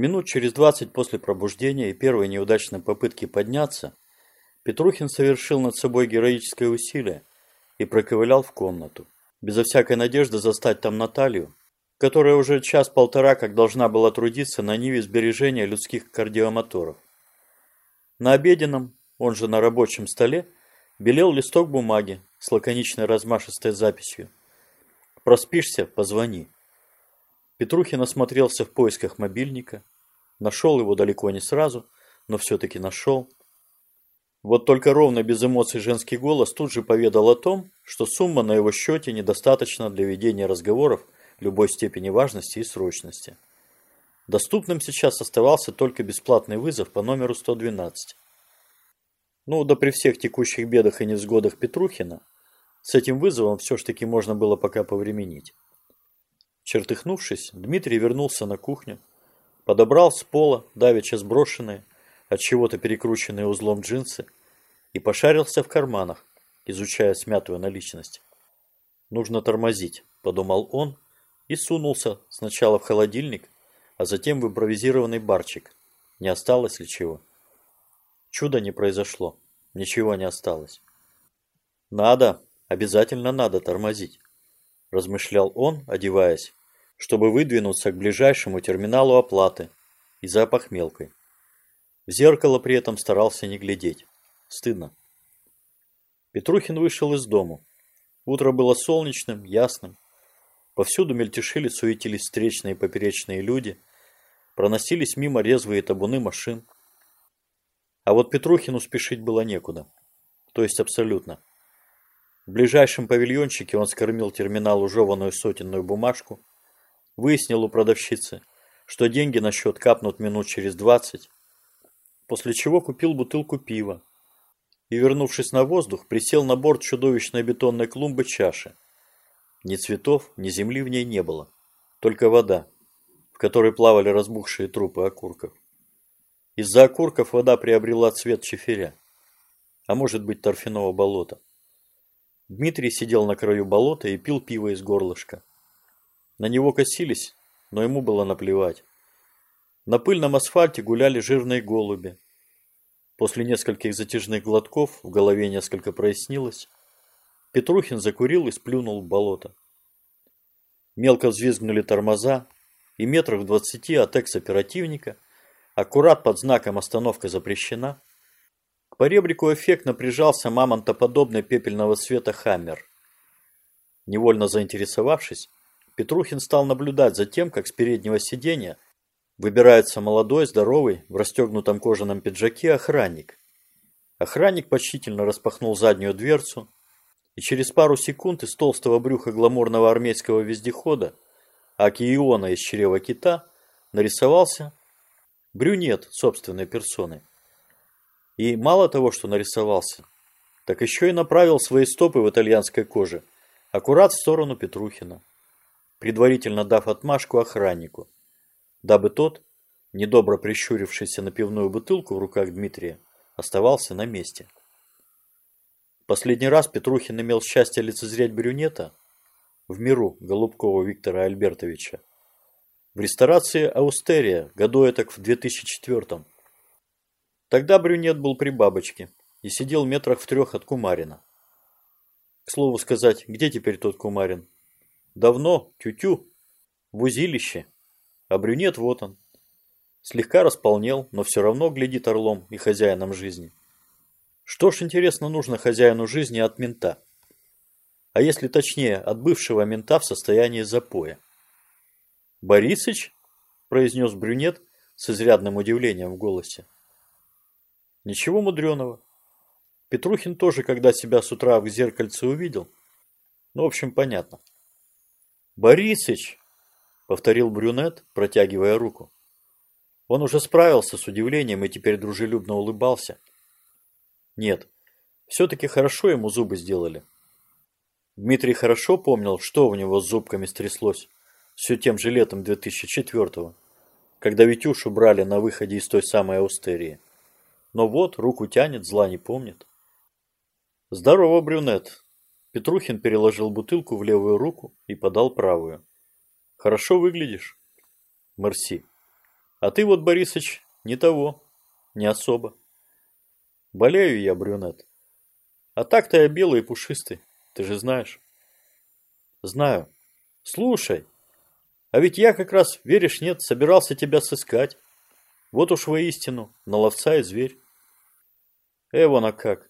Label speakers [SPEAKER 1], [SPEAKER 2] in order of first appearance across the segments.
[SPEAKER 1] Минут через двадцать после пробуждения и первой неудачной попытки подняться, Петрухин совершил над собой героическое усилие и проковылял в комнату, безо всякой надежды застать там Наталью, которая уже час-полтора как должна была трудиться на ниве сбережения людских кардиомоторов. На обеденном, он же на рабочем столе, белел листок бумаги с лаконичной размашистой записью. «Проспишься? Позвони». Петрухин осмотрелся в поисках мобильника, нашел его далеко не сразу, но все-таки нашел. Вот только ровно без эмоций женский голос тут же поведал о том, что сумма на его счете недостаточна для ведения разговоров любой степени важности и срочности. Доступным сейчас оставался только бесплатный вызов по номеру 112. Ну, да при всех текущих бедах и невзгодах Петрухина, с этим вызовом все ж таки можно было пока повременить. Чертыхнувшись, Дмитрий вернулся на кухню, подобрал с пола давеча сброшенные, от чего-то перекрученные узлом джинсы и пошарился в карманах, изучая смятую наличность. «Нужно тормозить», – подумал он и сунулся сначала в холодильник, а затем в импровизированный барчик. Не осталось ли чего? Чудо не произошло, ничего не осталось. «Надо, обязательно надо тормозить», – размышлял он, одеваясь, чтобы выдвинуться к ближайшему терминалу оплаты и запах мелкой. В зеркало при этом старался не глядеть. Стыдно. Петрухин вышел из дому. Утро было солнечным, ясным. Повсюду мельтешили, суетились встречные и поперечные люди. Проносились мимо резвые табуны машин. А вот Петрухину спешить было некуда. То есть абсолютно. В ближайшем павильончике он скормил терминалу жеваную сотенную бумажку, Выяснил у продавщицы, что деньги на счет капнут минут через двадцать, после чего купил бутылку пива и, вернувшись на воздух, присел на борт чудовищной бетонной клумбы чаши. Ни цветов, ни земли в ней не было, только вода, в которой плавали разбухшие трупы окурков. Из-за окурков вода приобрела цвет чефиря, а может быть торфяного болота. Дмитрий сидел на краю болота и пил пиво из горлышка. На него косились, но ему было наплевать. На пыльном асфальте гуляли жирные голуби. После нескольких затяжных глотков в голове несколько прояснилось. Петрухин закурил и сплюнул в болото. Мелко взвизгнули тормоза, и метров в двадцати от экс-оперативника, аккурат под знаком «Остановка запрещена», к поребрику эффектно прижался мамонтоподобный пепельного цвета «Хаммер». Невольно заинтересовавшись, Петрухин стал наблюдать за тем, как с переднего сиденья выбирается молодой, здоровый, в расстегнутом кожаном пиджаке охранник. Охранник почтительно распахнул заднюю дверцу, и через пару секунд из толстого брюха гламурного армейского вездехода, аки Иона из чрева кита, нарисовался брюнет собственной персоны. И мало того, что нарисовался, так еще и направил свои стопы в итальянской коже, аккурат в сторону Петрухина предварительно дав отмашку охраннику, дабы тот, недобро прищурившийся на пивную бутылку в руках Дмитрия, оставался на месте. Последний раз Петрухин имел счастье лицезреть брюнета в миру Голубкова Виктора Альбертовича в ресторации «Аустерия» году этак в 2004 Тогда брюнет был при бабочке и сидел метрах в трех от Кумарина. К слову сказать, где теперь тот Кумарин? Давно, тю-тю, в узилище. А брюнет вот он. Слегка располнел, но все равно глядит орлом и хозяином жизни. Что ж, интересно, нужно хозяину жизни от мента? А если точнее, от бывшего мента в состоянии запоя. «Борисыч?» – произнес брюнет с изрядным удивлением в голосе. Ничего мудреного. Петрухин тоже, когда себя с утра в зеркальце увидел. Ну, в общем, понятно. «Борисыч!» – повторил брюнет, протягивая руку. Он уже справился с удивлением и теперь дружелюбно улыбался. Нет, все-таки хорошо ему зубы сделали. Дмитрий хорошо помнил, что у него с зубками стряслось все тем же летом 2004-го, когда Витюшу брали на выходе из той самой Аустерии. Но вот, руку тянет, зла не помнит. «Здорово, брюнет!» Петрухин переложил бутылку в левую руку и подал правую. «Хорошо выглядишь?» «Мерси». А ты вот, Борисыч, не того, не особо. Болею я, брюнет. А так-то я белый и пушистый, ты же знаешь. Знаю. Слушай, а ведь я как раз, веришь, нет, собирался тебя сыскать. Вот уж воистину, на ловца и зверь. Эвона как.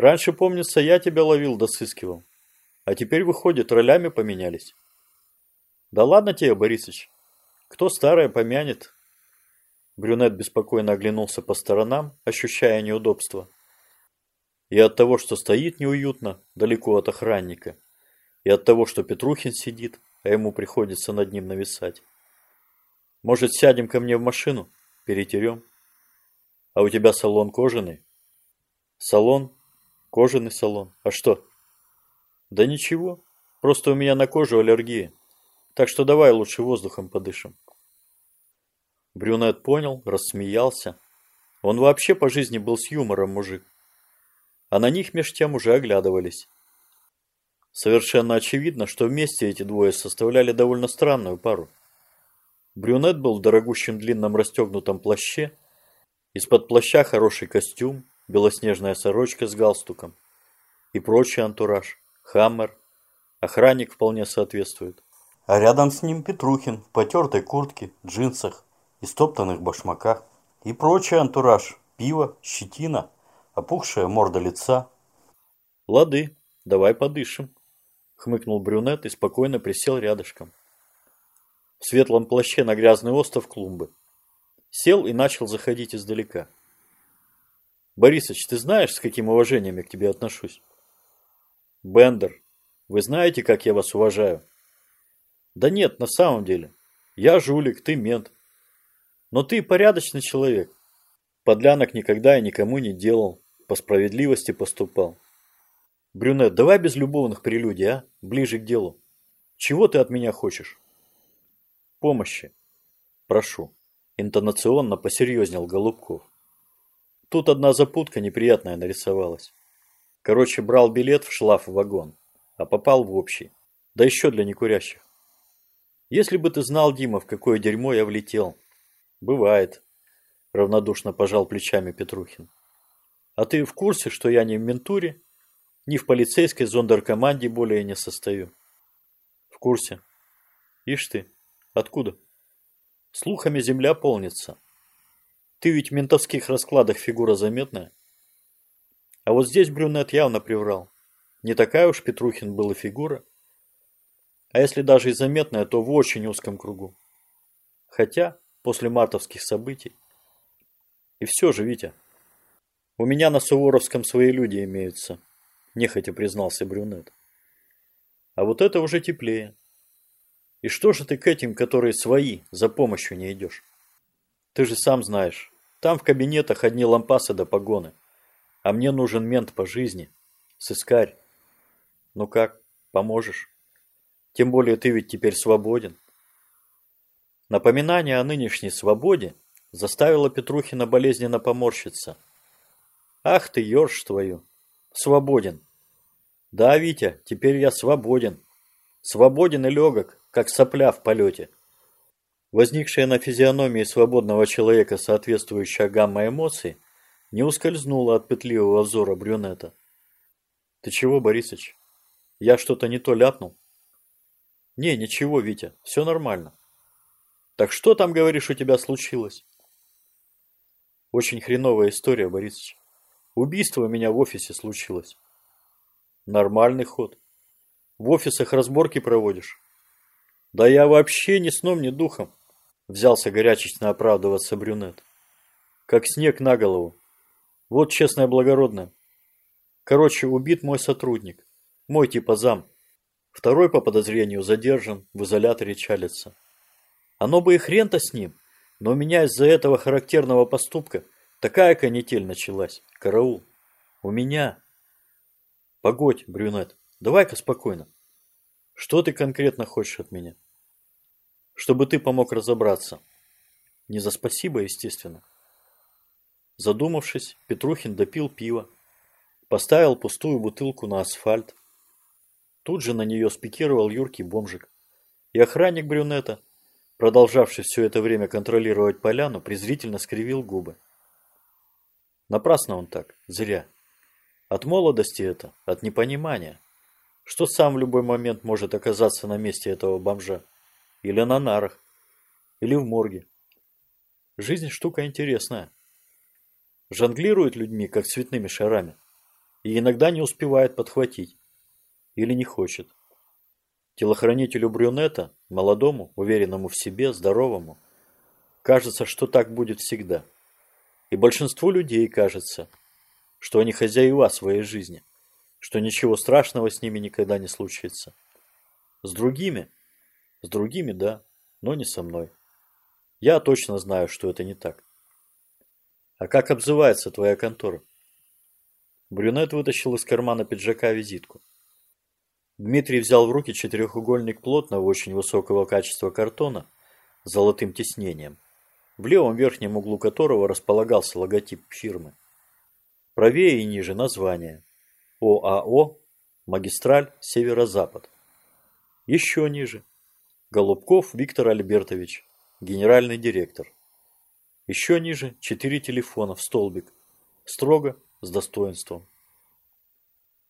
[SPEAKER 1] Раньше, помнится, я тебя ловил да сыскивал. А теперь, выходит, ролями поменялись. Да ладно тебе, Борисыч. Кто старое помянет? Брюнет беспокойно оглянулся по сторонам, ощущая неудобство. И от того, что стоит неуютно, далеко от охранника, и от того, что Петрухин сидит, а ему приходится над ним нависать. Может, сядем ко мне в машину? Перетерем? А у тебя салон кожаный? Салон? Кожаный салон. А что? Да ничего. Просто у меня на кожу аллергия. Так что давай лучше воздухом подышим. Брюнет понял, рассмеялся. Он вообще по жизни был с юмором мужик. А на них меж тем уже оглядывались. Совершенно очевидно, что вместе эти двое составляли довольно странную пару. Брюнет был в дорогущем длинном расстегнутом плаще, из-под плаща хороший костюм, белоснежная сорочка с галстуком и прочий антураж, хаммер, охранник вполне соответствует. А рядом с ним Петрухин в потертой куртке, джинсах и стоптанных башмаках и прочий антураж, пиво, щетина, опухшая морда лица. Лады, давай подышим хмыкнул брюнет и спокойно присел рядышком. В светлом плаще на грязный остов клумбы. Сел и начал заходить издалека. Борисыч, ты знаешь, с каким уважением я к тебе отношусь? Бендер, вы знаете, как я вас уважаю? Да нет, на самом деле. Я жулик, ты мент. Но ты порядочный человек. Подлянок никогда и никому не делал. По справедливости поступал. Брюнет, давай без любовных прелюдий, а? Ближе к делу. Чего ты от меня хочешь? Помощи. Прошу. Интонационно посерьезнел Голубков. Тут одна запутка неприятная нарисовалась. Короче, брал билет в шлаф вагон, а попал в общий. Да еще для некурящих. Если бы ты знал, Дима, в какое дерьмо я влетел. Бывает. Равнодушно пожал плечами Петрухин. А ты в курсе, что я не в ментуре ни в полицейской зондеркоманде более не состою. В курсе. Ишь ты. Откуда? Слухами земля полнится. Ты ведь в ментовских раскладах фигура заметная. А вот здесь брюнет явно приврал. Не такая уж Петрухин была фигура. А если даже и заметная, то в очень узком кругу. Хотя, после мартовских событий. И все же, Витя, у меня на Суворовском свои люди имеются нехотя признался брюнет. А вот это уже теплее. И что же ты к этим, которые свои, за помощью не идешь? Ты же сам знаешь, там в кабинетах одни лампасы да погоны. А мне нужен мент по жизни, сыскарь. Ну как, поможешь? Тем более ты ведь теперь свободен. Напоминание о нынешней свободе заставило Петрухина болезненно поморщиться. Ах ты, ёрш твою! Свободен. Да, Витя, теперь я свободен. Свободен и легок, как сопля в полете. Возникшая на физиономии свободного человека соответствующая гамма эмоций не ускользнула от пытливого взора брюнета. Ты чего, Борисыч? Я что-то не то ляпнул? Не, ничего, Витя, все нормально. Так что там, говоришь, у тебя случилось? Очень хреновая история, Борисыч. Убийство у меня в офисе случилось. Нормальный ход. В офисах разборки проводишь. Да я вообще ни сном, ни духом. Взялся горячечно оправдываться брюнет. Как снег на голову. Вот честное благородное. Короче, убит мой сотрудник. Мой типа зам. Второй по подозрению задержан, в изоляторе чалится. Оно бы и хрен-то с ним, но у меня из-за этого характерного поступка такая канитель началась. Караул. У меня. Погодь, брюнет. Давай-ка спокойно. Что ты конкретно хочешь от меня? Чтобы ты помог разобраться. Не за спасибо, естественно. Задумавшись, Петрухин допил пиво, поставил пустую бутылку на асфальт. Тут же на нее спикировал юркий бомжик. И охранник брюнета, продолжавший все это время контролировать поляну, презрительно скривил губы. Напрасно он так, зря. От молодости это, от непонимания. Что сам в любой момент может оказаться на месте этого бомжа. Или на нарах. Или в морге. Жизнь штука интересная. Жонглирует людьми, как цветными шарами. И иногда не успевает подхватить. Или не хочет. Телохранителю брюнета, молодому, уверенному в себе, здоровому, кажется, что так будет всегда. И большинству людей кажется, что они хозяева своей жизни, что ничего страшного с ними никогда не случится. С другими? С другими, да, но не со мной. Я точно знаю, что это не так. А как обзывается твоя контора? Брюнет вытащил из кармана пиджака визитку. Дмитрий взял в руки четырехугольник плотного, очень высокого качества картона с золотым тиснением, в левом верхнем углу которого располагался логотип фирмы. Правее и ниже название. ОАО «Магистраль Северо-Запад». Еще ниже. Голубков Виктор Альбертович, генеральный директор. Еще ниже четыре телефона в столбик. Строго, с достоинством.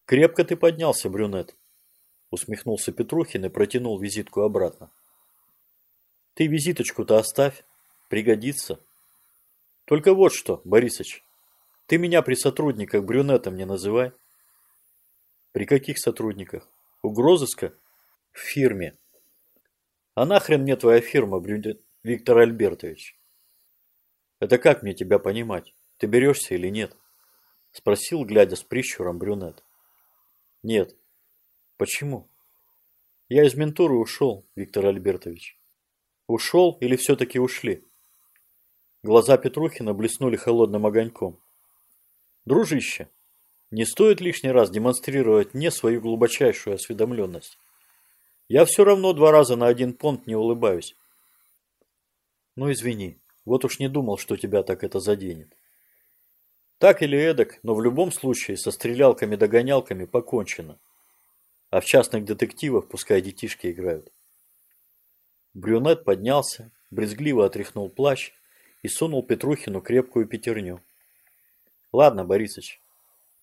[SPEAKER 1] Крепко ты поднялся, брюнет. Усмехнулся Петрухин и протянул визитку обратно. Ты визиточку-то оставь, пригодится. Только вот что, Борисыч, ты меня при сотрудниках брюнетом не называй. При каких сотрудниках? Угрозыска? В фирме. А нахрен мне твоя фирма, брюнет Виктор Альбертович? Это как мне тебя понимать? Ты берешься или нет? Спросил, глядя с прищуром брюнет. Нет, Почему? Я из ментуры ушел, Виктор Альбертович. Ушел или все-таки ушли? Глаза Петрухина блеснули холодным огоньком. Дружище, не стоит лишний раз демонстрировать мне свою глубочайшую осведомленность. Я все равно два раза на один понт не улыбаюсь. Ну извини, вот уж не думал, что тебя так это заденет. Так или эдак, но в любом случае со стрелялками-догонялками покончено. А в частных детективах пускай детишки играют. Брюнет поднялся, брезгливо отряхнул плащ и сунул Петрухину крепкую пятерню. Ладно, Борисыч,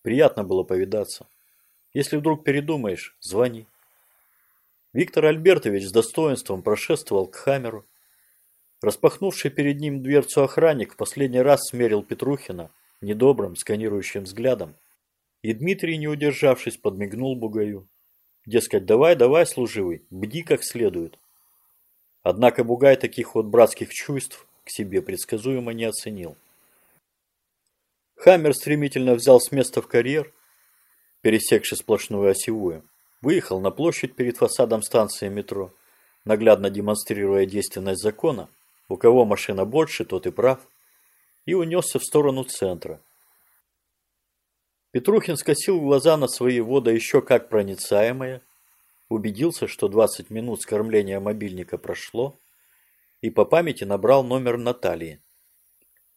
[SPEAKER 1] приятно было повидаться. Если вдруг передумаешь, звони. Виктор Альбертович с достоинством прошествовал к Хамеру. Распахнувший перед ним дверцу охранник в последний раз смерил Петрухина недобрым сканирующим взглядом, и Дмитрий, не удержавшись, подмигнул Бугаю. Дескать, давай, давай, служивый, бди как следует. Однако Бугай таких вот братских чувств к себе предсказуемо не оценил. Хаммер стремительно взял с места в карьер, пересекший сплошную осевую, выехал на площадь перед фасадом станции метро, наглядно демонстрируя действенность закона, у кого машина больше, тот и прав, и унесся в сторону центра, Петрухин скосил глаза на свои воды еще как проницаемые, убедился, что 20 минут скормления мобильника прошло, и по памяти набрал номер Натальи.